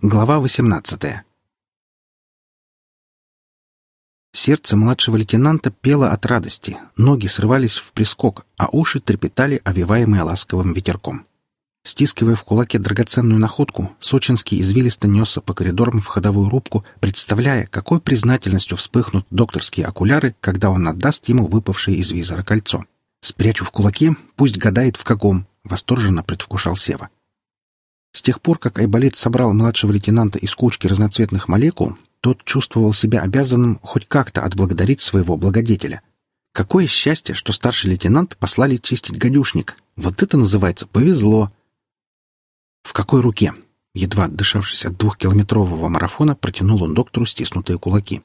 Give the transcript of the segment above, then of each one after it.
Глава 18 Сердце младшего лейтенанта пело от радости, ноги срывались в прискок, а уши трепетали, овиваемые ласковым ветерком. Стискивая в кулаке драгоценную находку, Сочинский извилисто несся по коридорам в ходовую рубку, представляя, какой признательностью вспыхнут докторские окуляры, когда он отдаст ему выпавшее из визора кольцо. «Спрячу в кулаке, пусть гадает в каком», — восторженно предвкушал Сева. С тех пор, как Айболит собрал младшего лейтенанта из кучки разноцветных молекул, тот чувствовал себя обязанным хоть как-то отблагодарить своего благодетеля. Какое счастье, что старший лейтенант послали чистить гадюшник. Вот это называется «повезло». В какой руке? Едва отдышавшись от двухкилометрового марафона, протянул он доктору стиснутые кулаки.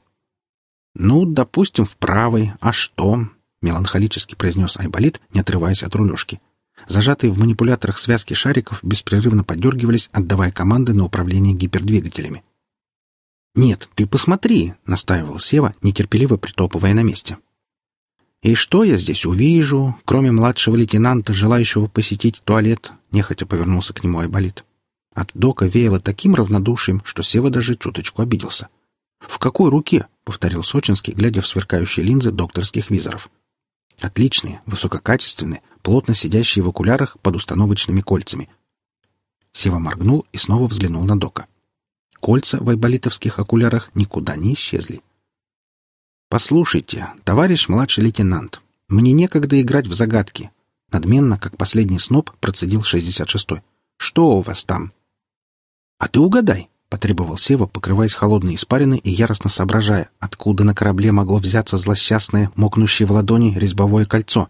«Ну, допустим, в правой. А что?» — меланхолически произнес Айболит, не отрываясь от рулежки. Зажатые в манипуляторах связки шариков беспрерывно подергивались, отдавая команды на управление гипердвигателями. «Нет, ты посмотри!» — настаивал Сева, нетерпеливо притопывая на месте. «И что я здесь увижу, кроме младшего лейтенанта, желающего посетить туалет?» — нехотя повернулся к нему Айболит. От Дока веяло таким равнодушием, что Сева даже чуточку обиделся. «В какой руке?» — повторил Сочинский, глядя в сверкающие линзы докторских визоров. «Отличные, высококачественные, плотно сидящие в окулярах под установочными кольцами. Сева моргнул и снова взглянул на Дока. Кольца в айболитовских окулярах никуда не исчезли. «Послушайте, товарищ младший лейтенант, мне некогда играть в загадки», надменно, как последний сноб, процедил 66-й. «Что у вас там?» «А ты угадай», — потребовал Сева, покрываясь холодной испариной и яростно соображая, откуда на корабле могло взяться злосчастное, мокнущее в ладони резьбовое кольцо.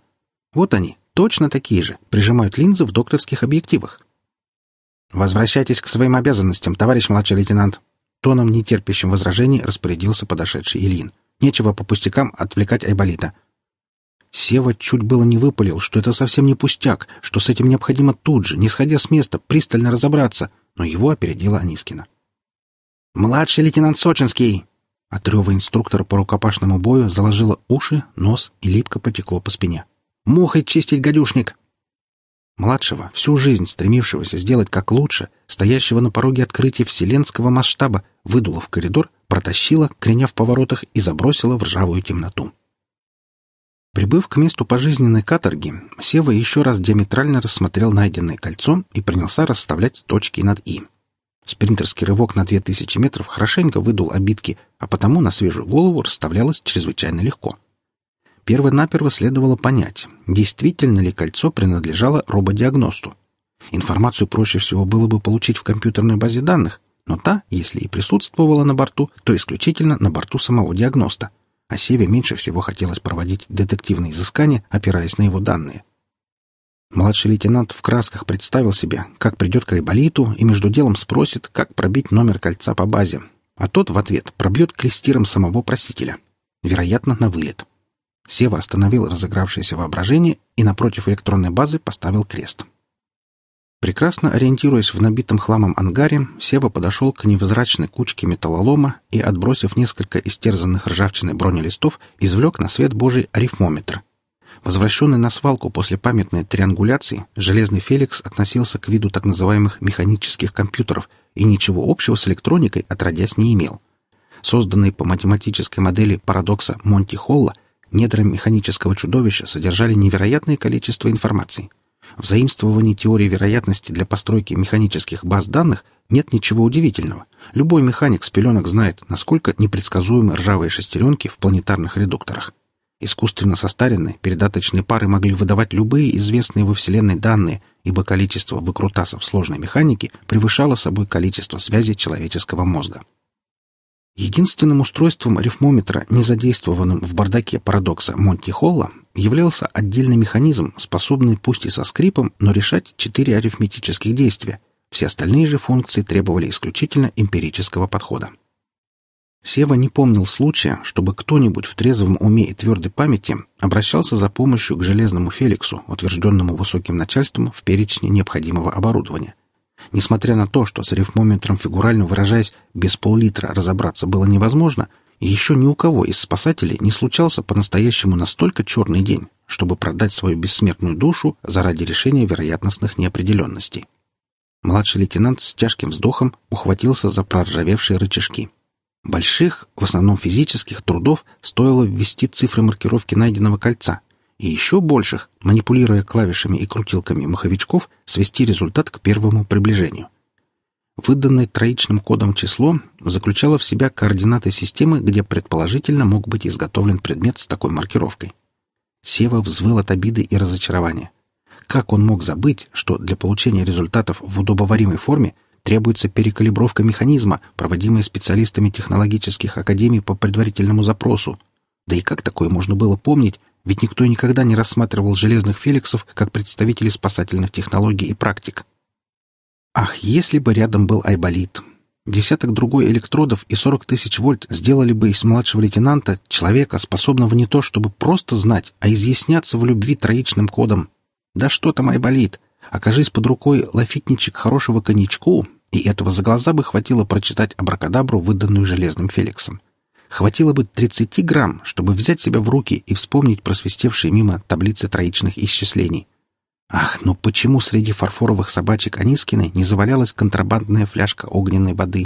«Вот они, точно такие же, прижимают линзы в докторских объективах. «Возвращайтесь к своим обязанностям, товарищ младший лейтенант!» Тоном, нетерпящим возражений, распорядился подошедший Ильин. «Нечего по пустякам отвлекать Айболита». Сева чуть было не выпалил, что это совсем не пустяк, что с этим необходимо тут же, не сходя с места, пристально разобраться, но его опередила Анискина. «Младший лейтенант Сочинский!» От рева инструктора по рукопашному бою заложила уши, нос и липко потекло по спине. Мухой чистить гадюшник!» Младшего, всю жизнь стремившегося сделать как лучше, стоящего на пороге открытия вселенского масштаба, выдуло в коридор, протащила, креня в поворотах и забросила в ржавую темноту. Прибыв к месту пожизненной каторги, Сева еще раз диаметрально рассмотрел найденное кольцо и принялся расставлять точки над «и». Спринтерский рывок на 2000 метров хорошенько выдул обидки, а потому на свежую голову расставлялось чрезвычайно легко — Перво-наперво следовало понять, действительно ли кольцо принадлежало рободиагносту. Информацию проще всего было бы получить в компьютерной базе данных, но та, если и присутствовала на борту, то исключительно на борту самого диагноста. А Севе меньше всего хотелось проводить детективные изыскания, опираясь на его данные. Младший лейтенант в красках представил себе, как придет к Айболиту и между делом спросит, как пробить номер кольца по базе, а тот в ответ пробьет клестиром самого просителя. Вероятно, на вылет. Сева остановил разыгравшееся воображение и напротив электронной базы поставил крест. Прекрасно ориентируясь в набитом хламом ангаре, Сева подошел к невозрачной кучке металлолома и, отбросив несколько истерзанных ржавчиной бронелистов, извлек на свет Божий арифмометр. Возвращенный на свалку после памятной триангуляции, железный Феликс относился к виду так называемых механических компьютеров и ничего общего с электроникой отродясь не имел. Созданный по математической модели парадокса Монти-Холла, Недра механического чудовища содержали невероятное количество информации. В заимствовании теории вероятности для постройки механических баз данных нет ничего удивительного. Любой механик с пеленок знает, насколько непредсказуемы ржавые шестеренки в планетарных редукторах. Искусственно состаренные передаточные пары могли выдавать любые известные во Вселенной данные, ибо количество выкрутасов сложной механики превышало собой количество связей человеческого мозга. Единственным устройством арифмометра, не задействованным в бардаке парадокса Монти-Холла, являлся отдельный механизм, способный пусть и со скрипом, но решать четыре арифметических действия. Все остальные же функции требовали исключительно эмпирического подхода. Сева не помнил случая, чтобы кто-нибудь в трезвом уме и твердой памяти обращался за помощью к железному Феликсу, утвержденному высоким начальством в перечне необходимого оборудования. Несмотря на то, что с рифмометром, фигурально выражаясь, без пол-литра разобраться было невозможно, еще ни у кого из спасателей не случался по-настоящему настолько черный день, чтобы продать свою бессмертную душу заради решения вероятностных неопределенностей. Младший лейтенант с тяжким вздохом ухватился за проржавевшие рычажки. Больших, в основном физических, трудов стоило ввести цифры маркировки найденного кольца, и еще больших, манипулируя клавишами и крутилками маховичков, свести результат к первому приближению. Выданное троичным кодом число заключало в себя координаты системы, где предположительно мог быть изготовлен предмет с такой маркировкой. Сева взвыл от обиды и разочарования. Как он мог забыть, что для получения результатов в удобоваримой форме требуется перекалибровка механизма, проводимая специалистами технологических академий по предварительному запросу? Да и как такое можно было помнить, ведь никто никогда не рассматривал железных феликсов как представителей спасательных технологий и практик. Ах, если бы рядом был Айболит! Десяток другой электродов и сорок тысяч вольт сделали бы из младшего лейтенанта человека, способного не то чтобы просто знать, а изъясняться в любви троичным кодом. Да что там Айболит? Окажись под рукой лафитничек хорошего коньячку, и этого за глаза бы хватило прочитать абракадабру, выданную железным Феликсом. Хватило бы 30 грамм, чтобы взять себя в руки и вспомнить просвистевшие мимо таблицы троичных исчислений. Ах, ну почему среди фарфоровых собачек Анискины не завалялась контрабандная фляжка огненной воды?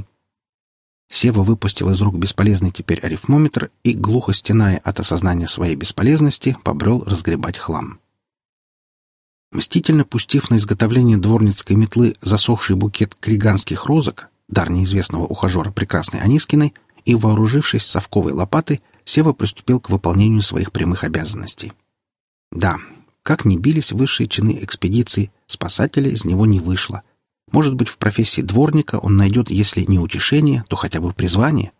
Сева выпустил из рук бесполезный теперь арифмометр и, глухо стеная от осознания своей бесполезности, побрел разгребать хлам. Мстительно пустив на изготовление дворницкой метлы засохший букет криганских розок, дар неизвестного ухажера прекрасной Анискиной, и, вооружившись совковой лопатой, Сева приступил к выполнению своих прямых обязанностей. Да, как ни бились высшие чины экспедиции, спасателя из него не вышло. Может быть, в профессии дворника он найдет, если не утешение, то хотя бы призвание.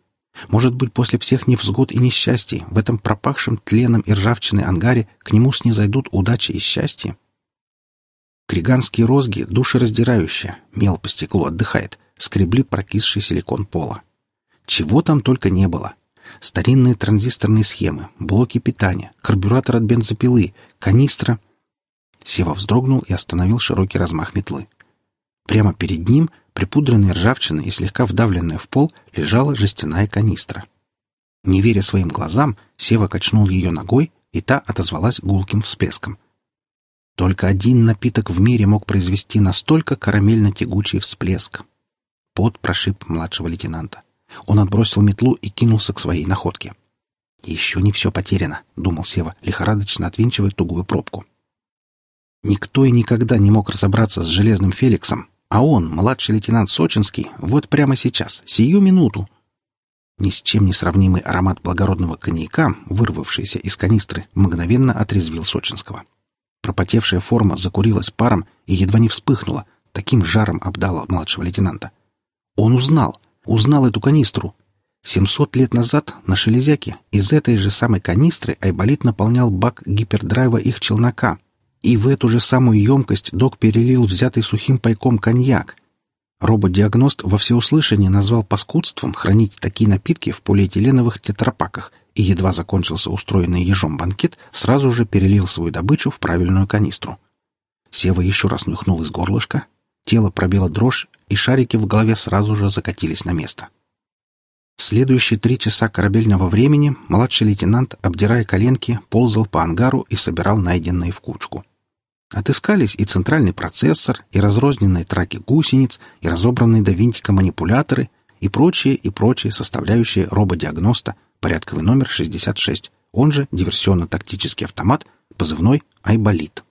Может быть, после всех невзгод и несчастий в этом пропахшем тленом и ржавчиной ангаре к нему снизойдут удачи и счастье. Криганские розги, душераздирающие, мел по стеклу отдыхает, скребли прокисший силикон пола. Чего там только не было. Старинные транзисторные схемы, блоки питания, карбюратор от бензопилы, канистра. Сева вздрогнул и остановил широкий размах метлы. Прямо перед ним, припудренная ржавчиной и слегка вдавленная в пол, лежала жестяная канистра. Не веря своим глазам, Сева качнул ее ногой, и та отозвалась гулким всплеском. Только один напиток в мире мог произвести настолько карамельно-тягучий всплеск. Пот прошиб младшего лейтенанта. Он отбросил метлу и кинулся к своей находке. «Еще не все потеряно», — думал Сева, лихорадочно отвинчивая тугую пробку. Никто и никогда не мог разобраться с Железным Феликсом, а он, младший лейтенант Сочинский, вот прямо сейчас, сию минуту. Ни с чем не сравнимый аромат благородного коньяка, вырвавшийся из канистры, мгновенно отрезвил Сочинского. Пропотевшая форма закурилась паром и едва не вспыхнула, таким жаром обдала младшего лейтенанта. Он узнал — узнал эту канистру. Семьсот лет назад на Шелезяке из этой же самой канистры Айболит наполнял бак гипердрайва их челнока, и в эту же самую емкость док перелил взятый сухим пайком коньяк. Робот-диагност во всеуслышание назвал паскудством хранить такие напитки в полиэтиленовых тетрапаках и едва закончился устроенный ежом банкет, сразу же перелил свою добычу в правильную канистру. Сева еще раз нюхнул из горлышка, тело пробило дрожь, и шарики в голове сразу же закатились на место. Следующие три часа корабельного времени младший лейтенант, обдирая коленки, ползал по ангару и собирал найденные в кучку. Отыскались и центральный процессор, и разрозненные траки гусениц, и разобранные до винтика манипуляторы, и прочие, и прочие составляющие рободиагноста, порядковый номер 66, он же диверсионно-тактический автомат, позывной «Айболит».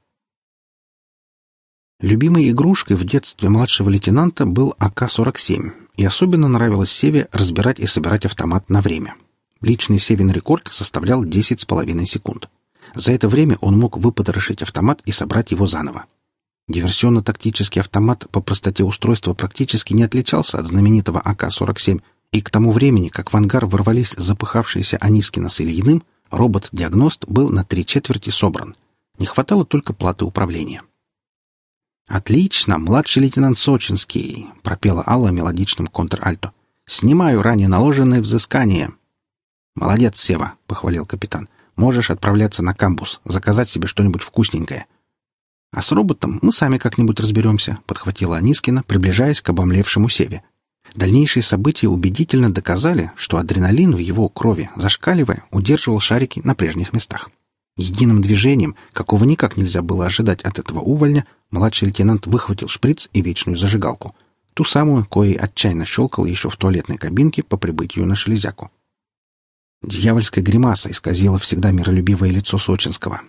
Любимой игрушкой в детстве младшего лейтенанта был АК-47, и особенно нравилось Севе разбирать и собирать автомат на время. Личный Севин рекорд составлял 10,5 секунд. За это время он мог выпотрошить автомат и собрать его заново. Диверсионно-тактический автомат по простоте устройства практически не отличался от знаменитого АК-47, и к тому времени, как в ангар ворвались запыхавшиеся Анискина с Ильиным, робот-диагност был на три четверти собран. Не хватало только платы управления. «Отлично, младший лейтенант Сочинский», — пропела Алла мелодичным контр-альто. «Снимаю ранее наложенное взыскание». «Молодец, Сева», — похвалил капитан. «Можешь отправляться на камбус, заказать себе что-нибудь вкусненькое». «А с роботом мы сами как-нибудь разберемся», — подхватила Анискина, приближаясь к обомлевшему Севе. Дальнейшие события убедительно доказали, что адреналин в его крови, зашкаливая, удерживал шарики на прежних местах. Единым движением, какого никак нельзя было ожидать от этого увольня, Младший лейтенант выхватил шприц и вечную зажигалку. Ту самую, коей отчаянно щелкал еще в туалетной кабинке по прибытию на шелезяку. Дьявольская гримаса исказила всегда миролюбивое лицо Сочинского.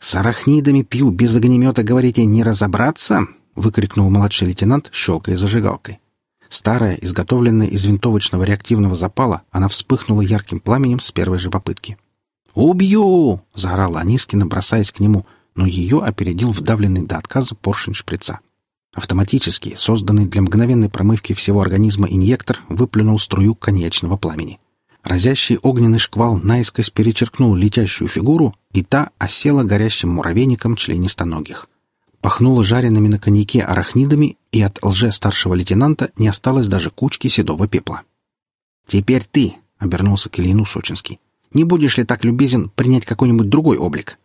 «С арахнидами пью, без огнемета, говорите, не разобраться?» — выкрикнул младший лейтенант, щелкая зажигалкой. Старая, изготовленная из винтовочного реактивного запала, она вспыхнула ярким пламенем с первой же попытки. «Убью!» — заорала Анискина, бросаясь к нему, но ее опередил вдавленный до отказа поршень шприца. Автоматически, созданный для мгновенной промывки всего организма инъектор, выплюнул струю конечного пламени. Разящий огненный шквал наискось перечеркнул летящую фигуру, и та осела горящим муравейником членистоногих. Пахнуло жареными на коньяке арахнидами, и от лже-старшего лейтенанта не осталось даже кучки седого пепла. «Теперь ты!» — обернулся к Ильину Сочинский. «Не будешь ли так любезен принять какой-нибудь другой облик?»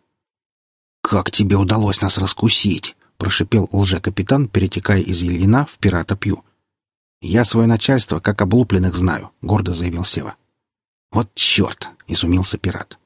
«Как тебе удалось нас раскусить?» — прошипел лже-капитан, перетекая из Ильина в пирата Пью. «Я свое начальство как облупленных знаю», — гордо заявил Сева. «Вот черт!» — изумился пират.